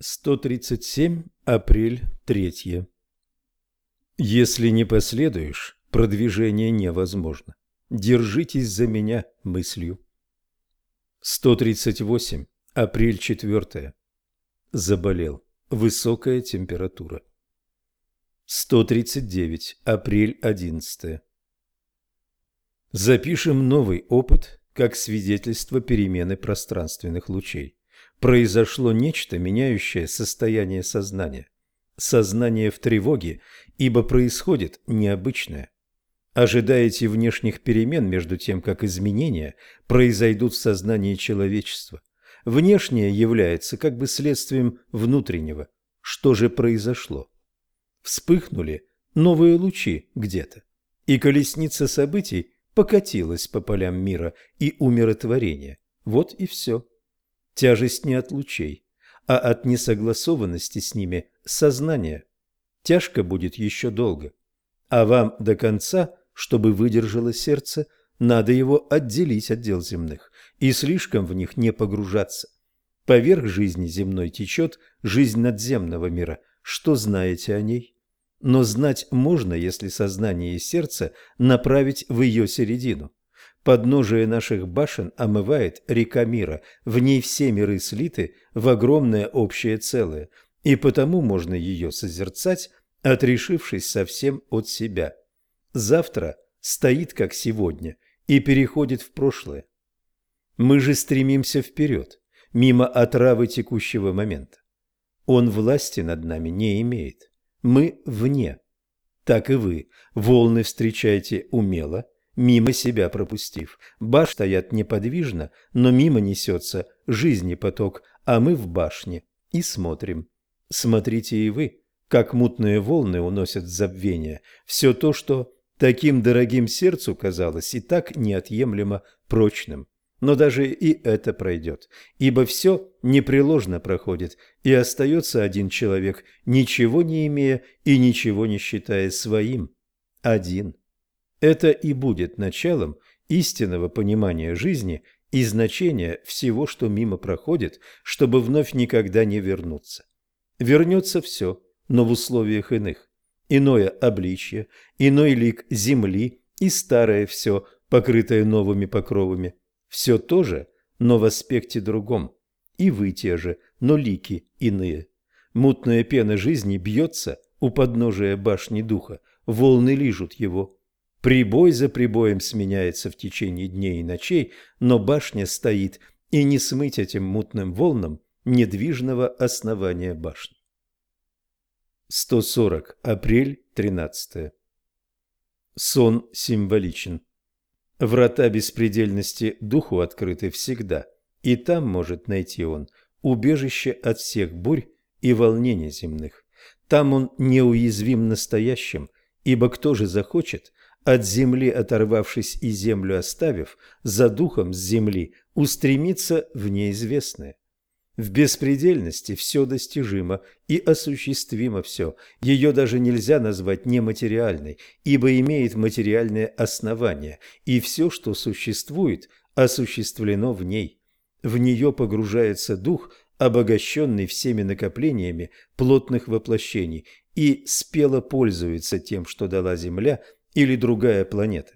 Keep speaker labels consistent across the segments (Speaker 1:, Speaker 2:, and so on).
Speaker 1: 137. Апрель 3. Если не последуешь, продвижение невозможно. Держитесь за меня мыслью. 138. Апрель 4. Заболел. Высокая температура. 139. Апрель 11. Запишем новый опыт как свидетельство перемены пространственных лучей произошло нечто, меняющее состояние сознания. Сознание в тревоге, ибо происходит необычное. Ожидаете внешних перемен между тем, как изменения произойдут в сознании человечества. Внешнее является как бы следствием внутреннего. Что же произошло? Вспыхнули новые лучи где-то, и колесница событий покатилась по полям мира и умиротворения. Вот и все. Тяжесть не от лучей, а от несогласованности с ними сознания. Тяжко будет еще долго. А вам до конца, чтобы выдержало сердце, надо его отделить от дел земных и слишком в них не погружаться. Поверх жизни земной течет жизнь надземного мира. Что знаете о ней? Но знать можно, если сознание и сердце направить в ее середину. Подножие наших башен омывает река мира, в ней все миры слиты в огромное общее целое, и потому можно ее созерцать, отрешившись совсем от себя. Завтра стоит, как сегодня, и переходит в прошлое. Мы же стремимся вперед, мимо отравы текущего момента. Он власти над нами не имеет. Мы вне. Так и вы волны встречаете умело – мимо себя пропустив. Баш стоят неподвижно, но мимо несется жизни поток, а мы в башне и смотрим. Смотрите и вы, как мутные волны уносят забвение все то, что таким дорогим сердцу казалось и так неотъемлемо прочным. Но даже и это пройдет, ибо все непреложно проходит, и остается один человек, ничего не имея и ничего не считая своим. Один. Это и будет началом истинного понимания жизни и значения всего, что мимо проходит, чтобы вновь никогда не вернуться. Вернется все, но в условиях иных. Иное обличье, иной лик земли и старое все, покрытое новыми покровами. Все то же, но в аспекте другом. И вы те же, но лики иные. Мутная пена жизни бьется у подножия башни духа, волны лижут его. Прибой за прибоем сменяется в течение дней и ночей, но башня стоит, и не смыть этим мутным волнам недвижного основания башни. 140. Апрель 13. Сон символичен. Врата беспредельности духу открыты всегда, и там может найти он убежище от всех бурь и волнений земных. Там он неуязвим настоящим, ибо кто же захочет от земли оторвавшись и землю оставив, за духом с земли устремиться в неизвестное. В беспредельности все достижимо и осуществимо все. Ее даже нельзя назвать нематериальной, ибо имеет материальное основание, и все, что существует, осуществлено в ней. В нее погружается дух, обогащенный всеми накоплениями плотных воплощений, и спело пользуется тем, что дала Земля – или другая планета.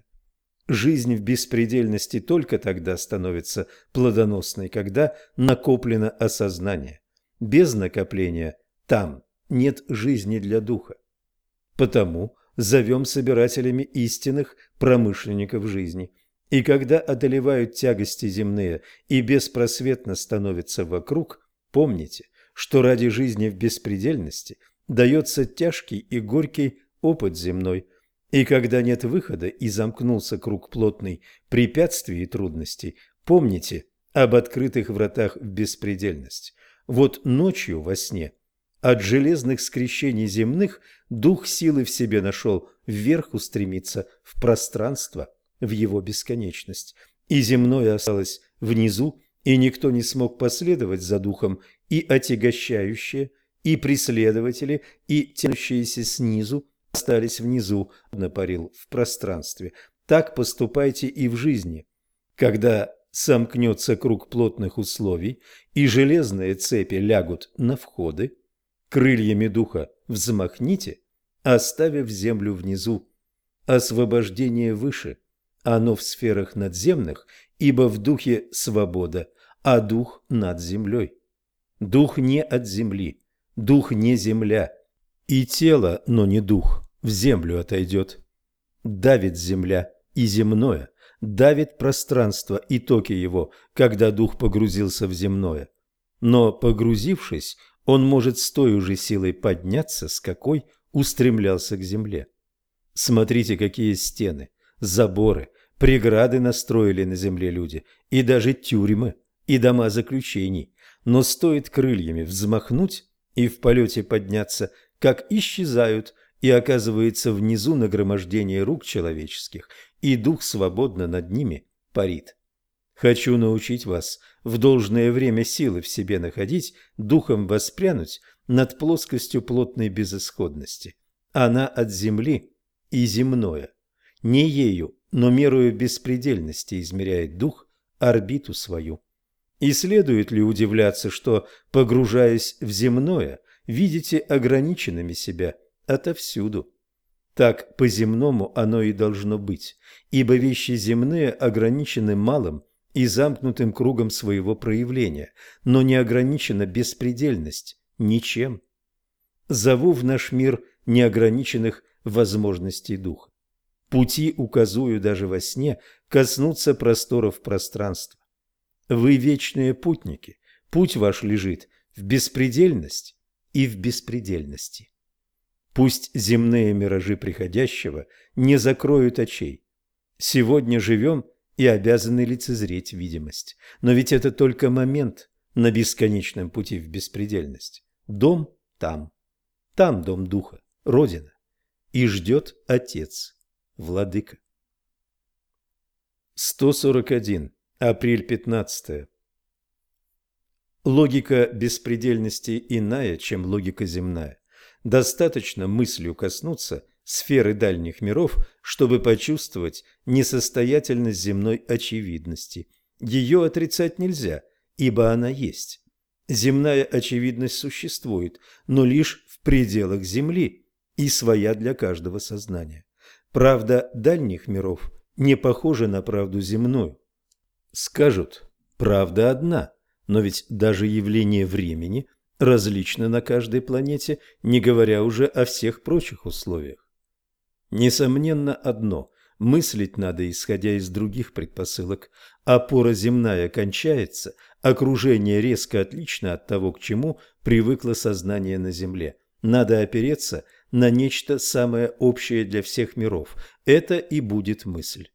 Speaker 1: Жизнь в беспредельности только тогда становится плодоносной, когда накоплено осознание. Без накопления там нет жизни для духа. Потому зовем собирателями истинных промышленников жизни. И когда одолевают тягости земные и беспросветно становятся вокруг, помните, что ради жизни в беспредельности дается тяжкий и горький опыт земной, и когда нет выхода и замкнулся круг плотный препятствий и трудностей, помните об открытых вратах в беспредельность. Вот ночью во сне от железных скрещений земных дух силы в себе нашел вверх устремиться в пространство, в его бесконечность. И земное осталось внизу, и никто не смог последовать за духом, и отягощающие, и преследователи, и тянущиеся снизу, остались внизу, напарил в пространстве. Так поступайте и в жизни. Когда сомкнется круг плотных условий, и железные цепи лягут на входы, крыльями духа взмахните, оставив землю внизу. Освобождение выше, оно в сферах надземных, ибо в духе свобода, а дух над землей. Дух не от земли, дух не земля, и тело, но не дух, в землю отойдет. Давит земля и земное, давит пространство и токи его, когда дух погрузился в земное. Но, погрузившись, он может с той же силой подняться, с какой устремлялся к земле. Смотрите, какие стены, заборы, преграды настроили на земле люди, и даже тюрьмы, и дома заключений. Но стоит крыльями взмахнуть и в полете подняться, как исчезают и оказывается внизу нагромождение рук человеческих, и дух свободно над ними парит. Хочу научить вас в должное время силы в себе находить, духом воспрянуть над плоскостью плотной безысходности. Она от земли и земное. Не ею, но мерою беспредельности измеряет дух орбиту свою. И следует ли удивляться, что, погружаясь в земное, видите ограниченными себя отовсюду. Так по-земному оно и должно быть, ибо вещи земные ограничены малым и замкнутым кругом своего проявления, но не ограничена беспредельность ничем. Зову в наш мир неограниченных возможностей духа. Пути указую даже во сне коснуться просторов пространства. Вы вечные путники, путь ваш лежит в беспредельность и в беспредельности. Пусть земные миражи приходящего не закроют очей. Сегодня живем и обязаны лицезреть видимость. Но ведь это только момент на бесконечном пути в беспредельность. Дом там. Там дом духа, родина. И ждет Отец, Владыка. 141. Апрель 15. Логика беспредельности иная, чем логика земная. Достаточно мыслью коснуться сферы дальних миров, чтобы почувствовать несостоятельность земной очевидности. Ее отрицать нельзя, ибо она есть. Земная очевидность существует, но лишь в пределах Земли и своя для каждого сознания. Правда дальних миров не похожа на правду земную. Скажут, правда одна, но ведь даже явление времени различно на каждой планете, не говоря уже о всех прочих условиях. Несомненно одно – мыслить надо, исходя из других предпосылок. Опора земная кончается, окружение резко отлично от того, к чему привыкло сознание на Земле. Надо опереться на нечто самое общее для всех миров. Это и будет мысль.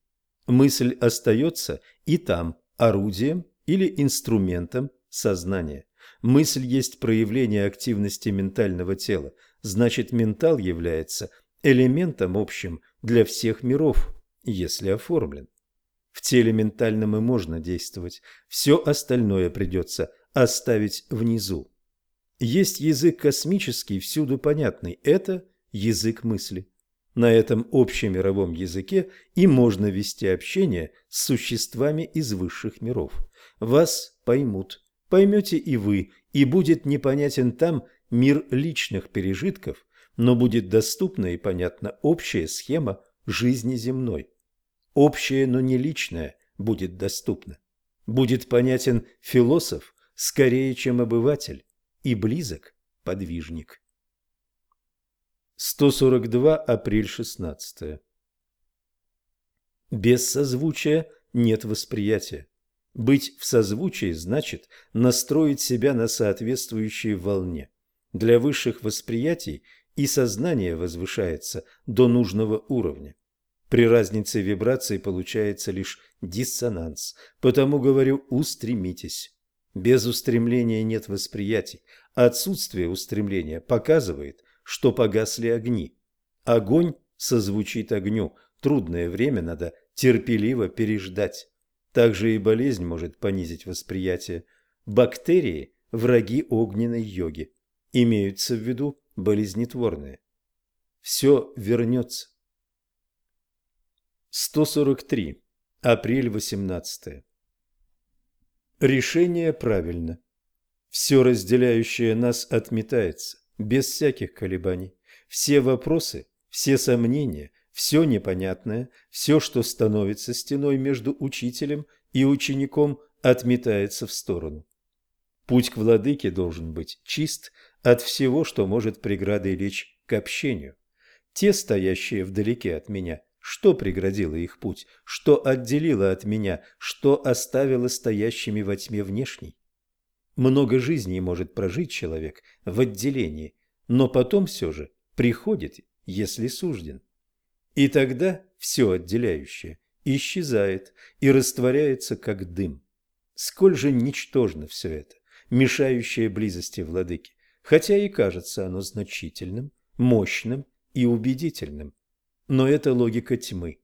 Speaker 1: Мысль остается и там, орудием или инструментом сознания. Мысль есть проявление активности ментального тела, значит ментал является элементом общим для всех миров, если оформлен. В теле ментальном и можно действовать, все остальное придется оставить внизу. Есть язык космический, всюду понятный, это язык мысли. На этом общемировом языке и можно вести общение с существами из высших миров. Вас поймут, поймете и вы, и будет непонятен там мир личных пережитков, но будет доступна и понятна общая схема жизни земной. Общее, но не личное будет доступно. Будет понятен философ скорее, чем обыватель, и близок подвижник. 142 апрель 16. Без созвучия нет восприятия. Быть в созвучии значит настроить себя на соответствующей волне. Для высших восприятий и сознание возвышается до нужного уровня. При разнице вибраций получается лишь диссонанс, потому говорю «устремитесь». Без устремления нет восприятий, отсутствие устремления показывает, что погасли огни. Огонь созвучит огню, трудное время надо терпеливо переждать. Также и болезнь может понизить восприятие. Бактерии – враги огненной йоги. Имеются в виду болезнетворные. Все вернется. 143. Апрель 18. Решение правильно. Все разделяющее нас отметается, без всяких колебаний. Все вопросы, все сомнения, все непонятное, все, что становится стеной между учителем и учеником, отметается в сторону. Путь к владыке должен быть чист от всего, что может преградой лечь к общению. Те, стоящие вдалеке от меня, что преградило их путь, что отделило от меня, что оставило стоящими во тьме внешней? Много жизней может прожить человек в отделении, но потом все же приходит, если сужден. И тогда все отделяющее исчезает и растворяется, как дым. Сколь же ничтожно все это, мешающее близости владыки, хотя и кажется оно значительным, мощным и убедительным. Но это логика тьмы,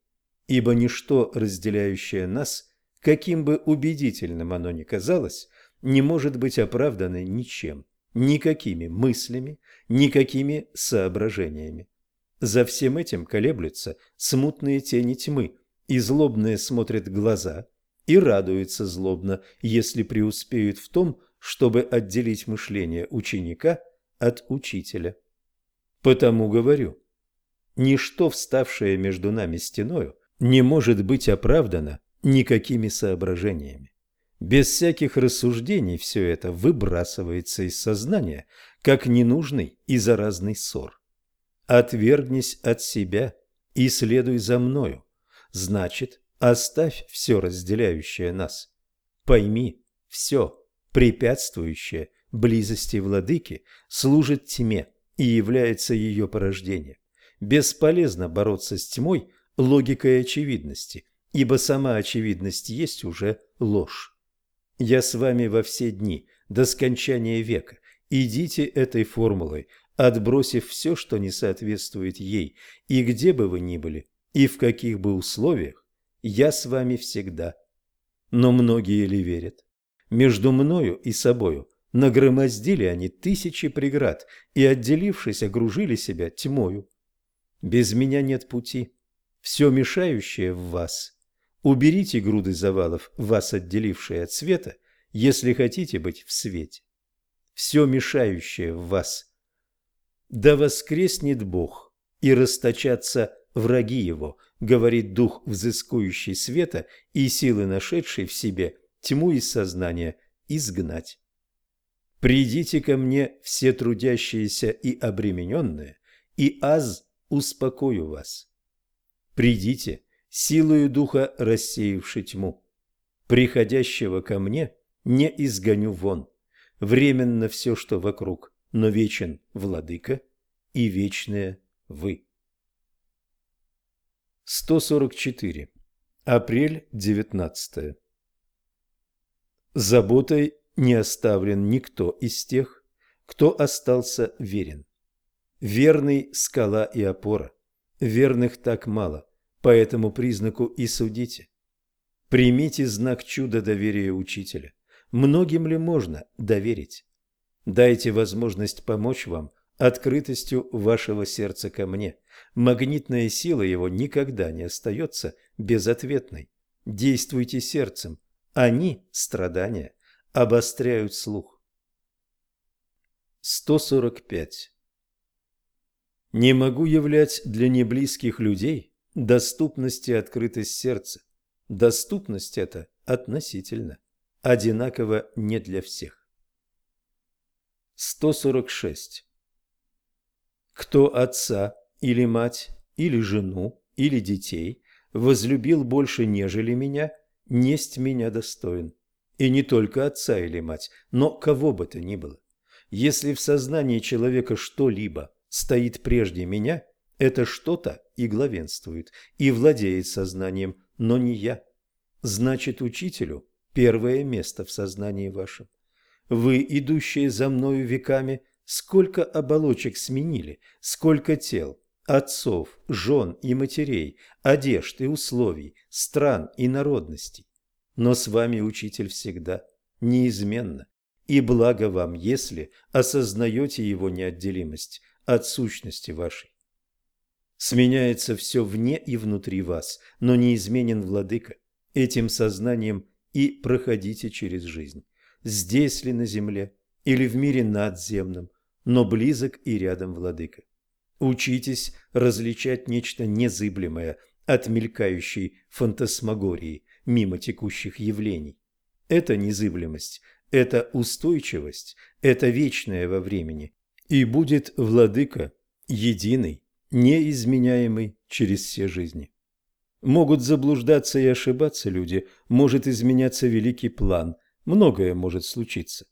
Speaker 1: ибо ничто, разделяющее нас, каким бы убедительным оно ни казалось, не может быть оправдано ничем, никакими мыслями, никакими соображениями. За всем этим колеблются смутные тени тьмы, и злобные смотрят глаза и радуются злобно, если преуспеют в том, чтобы отделить мышление ученика от учителя. Потому говорю, ничто, вставшее между нами стеною, не может быть оправдано никакими соображениями. Без всяких рассуждений все это выбрасывается из сознания, как ненужный и заразный ссор. Отвергнись от себя и следуй за мною. Значит, оставь все разделяющее нас. Пойми, все, препятствующее близости владыки, служит тьме и является ее порождением. Бесполезно бороться с тьмой логикой очевидности, ибо сама очевидность есть уже ложь. Я с вами во все дни, до скончания века. Идите этой формулой, отбросив все, что не соответствует ей, и где бы вы ни были, и в каких бы условиях, я с вами всегда. Но многие ли верят? Между мною и собою нагромоздили они тысячи преград и, отделившись, окружили себя тьмою. Без меня нет пути. Все мешающее в вас Уберите груды завалов, вас отделившие от света, если хотите быть в свете. Все мешающее в вас. Да воскреснет Бог, и расточатся враги Его, говорит Дух, взыскующий света и силы, нашедший в себе тьму из сознания, изгнать. Придите ко мне, все трудящиеся и обремененные, и аз успокою вас. Придите, силою духа рассеявши тьму. Приходящего ко мне не изгоню вон. Временно все, что вокруг, но вечен владыка и вечное вы. 144. Апрель 19. Заботой не оставлен никто из тех, кто остался верен. Верный – скала и опора. Верных так мало – по этому признаку и судите. Примите знак чуда доверия учителя. Многим ли можно доверить? Дайте возможность помочь вам открытостью вашего сердца ко мне. Магнитная сила его никогда не остается безответной. Действуйте сердцем. Они, страдания, обостряют слух. 145. Не могу являть для неблизких людей Доступность и открытость сердца. Доступность это относительно, одинаково не для всех. 146. Кто отца или мать, или жену, или детей возлюбил больше, нежели меня, несть меня достоин. И не только отца или мать, но кого бы то ни было. Если в сознании человека что-либо стоит прежде меня – это что-то и главенствует, и владеет сознанием, но не я. Значит, учителю первое место в сознании вашем. Вы, идущие за мною веками, сколько оболочек сменили, сколько тел, отцов, жен и матерей, одежд и условий, стран и народностей. Но с вами учитель всегда, неизменно, и благо вам, если осознаете его неотделимость от сущности вашей. Сменяется все вне и внутри вас, но неизменен владыка. Этим сознанием и проходите через жизнь. Здесь ли на земле или в мире надземном, но близок и рядом владыка. Учитесь различать нечто незыблемое от мелькающей фантасмагории мимо текущих явлений. Это незыблемость, это устойчивость, это вечное во времени. И будет владыка единый, неизменяемый через все жизни. Могут заблуждаться и ошибаться люди, может изменяться великий план, многое может случиться.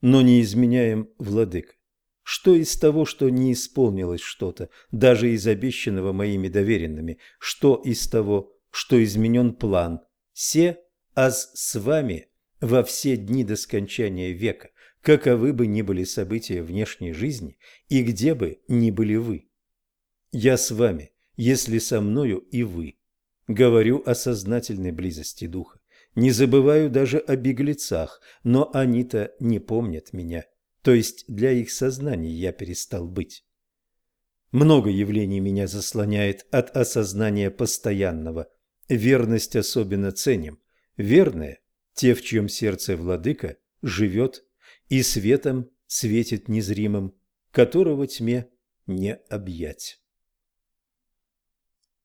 Speaker 1: Но не изменяем владыка. Что из того, что не исполнилось что-то, даже из обещанного моими доверенными? Что из того, что изменен план? Се, аз с вами во все дни до скончания века, каковы бы ни были события внешней жизни и где бы ни были вы. Я с вами, если со мною и вы. Говорю о сознательной близости духа. Не забываю даже о беглецах, но они-то не помнят меня. То есть для их сознания я перестал быть. Много явлений меня заслоняет от осознания постоянного. Верность особенно ценим. Верные – те, в чьем сердце владыка живет и светом светит незримым, которого тьме не объять.